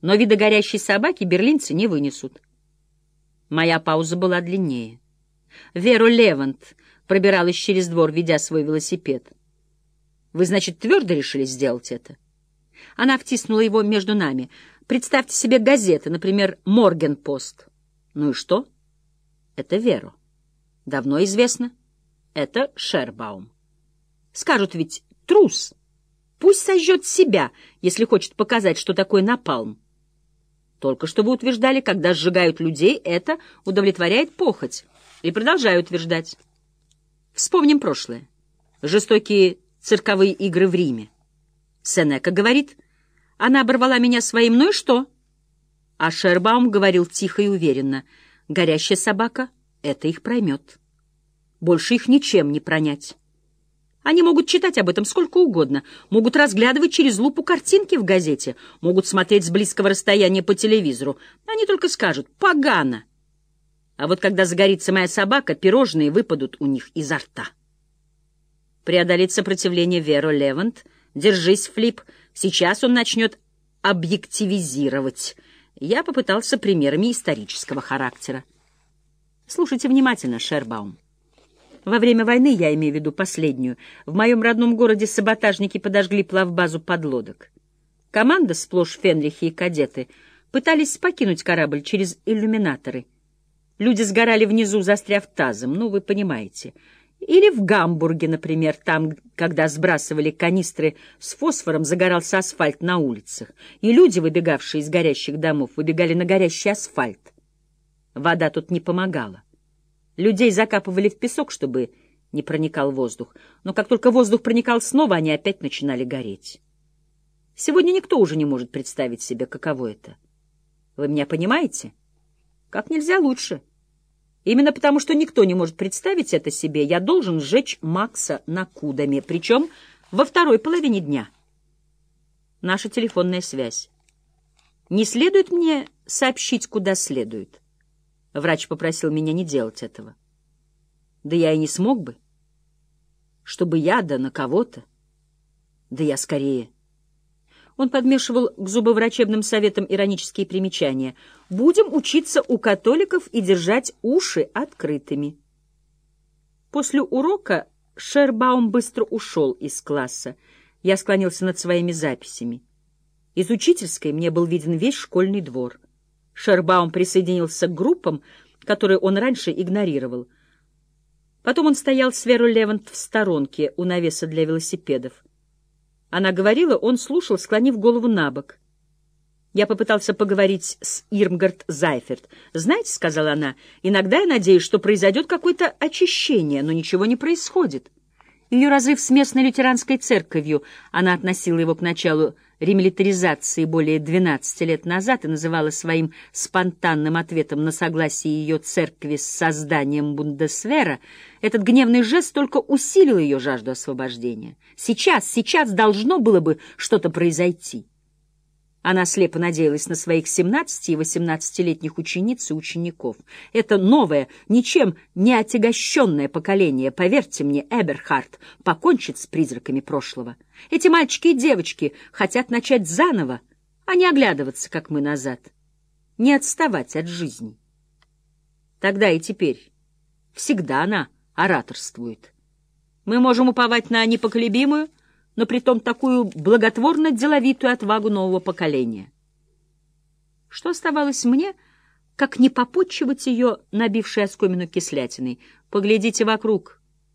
Но вида горящей собаки берлинцы не вынесут. Моя пауза была длиннее. Веру Левант пробиралась через двор, ведя свой велосипед. «Вы, значит, твердо решили сделать это?» Она втиснула его между нами. «Представьте себе газеты, например, «Моргенпост». Ну и что? Это Веру. Давно известно. Это Шербаум. Скажут ведь «трус». Пусть сожжет себя, если хочет показать, что такое напалм. Только что вы утверждали, когда сжигают людей, это удовлетворяет похоть. И продолжаю утверждать. Вспомним прошлое. Жестокие цирковые игры в Риме. Сенека говорит, она оборвала меня своим, ну и что? А Шербаум говорил тихо и уверенно, горящая собака — это их проймет. Больше их ничем не пронять. Они могут читать об этом сколько угодно, могут разглядывать через лупу картинки в газете, могут смотреть с близкого расстояния по телевизору. Они только скажут «погано». А вот когда загорится моя собака, пирожные выпадут у них изо рта. Преодолеть сопротивление Веро Левант. Держись, Флип, сейчас он начнет объективизировать. Я попытался примерами исторического характера. Слушайте внимательно, Шербаум. Во время войны, я имею в виду последнюю, в моем родном городе саботажники подожгли плавбазу подлодок. Команда, сплошь фенрихи и кадеты, пытались покинуть корабль через иллюминаторы. Люди сгорали внизу, застряв тазом, ну, вы понимаете. Или в Гамбурге, например, там, когда сбрасывали канистры с фосфором, загорался асфальт на улицах, и люди, выбегавшие из горящих домов, выбегали на горящий асфальт. Вода тут не помогала. Людей закапывали в песок, чтобы не проникал воздух, но как только воздух проникал снова, они опять начинали гореть. Сегодня никто уже не может представить себе, каково это. Вы меня понимаете? Как нельзя лучше. Именно потому, что никто не может представить это себе, я должен сжечь Макса на кудами, причем во второй половине дня. Наша телефонная связь. Не следует мне сообщить, куда следует. Врач попросил меня не делать этого. Да я и не смог бы. Чтобы я, да на кого-то. Да я скорее. Он подмешивал к зубоврачебным советам иронические примечания. «Будем учиться у католиков и держать уши открытыми». После урока Шербаум быстро ушел из класса. Я склонился над своими записями. Из учительской мне был виден весь школьный двор — Шербаум присоединился к группам, которые он раньше игнорировал. Потом он стоял с Верой Левант в сторонке у навеса для велосипедов. Она говорила, он слушал, склонив голову на бок. Я попытался поговорить с Ирмгард Зайферт. «Знаете, — сказала она, — иногда я надеюсь, что произойдет какое-то очищение, но ничего не происходит». Ее разрыв с местной лютеранской церковью, она относила его к началу ремилитаризации более 12 лет назад и называла своим спонтанным ответом на согласие ее церкви с созданием Бундесвера, этот гневный жест только усилил ее жажду освобождения. Сейчас, сейчас должно было бы что-то произойти. Она слепо надеялась на своих 17 и 18-летних учениц и учеников. Это новое, ничем не отягощенное поколение, поверьте мне, Эберхард, покончит с призраками прошлого. Эти мальчики и девочки хотят начать заново, а не оглядываться, как мы назад, не отставать от жизни. Тогда и теперь всегда она ораторствует. Мы можем уповать на непоколебимую, но притом такую благотворно-деловитую отвагу нового поколения. Что оставалось мне, как не попутчивать ее, набившей оскомину кислятиной? Поглядите вокруг,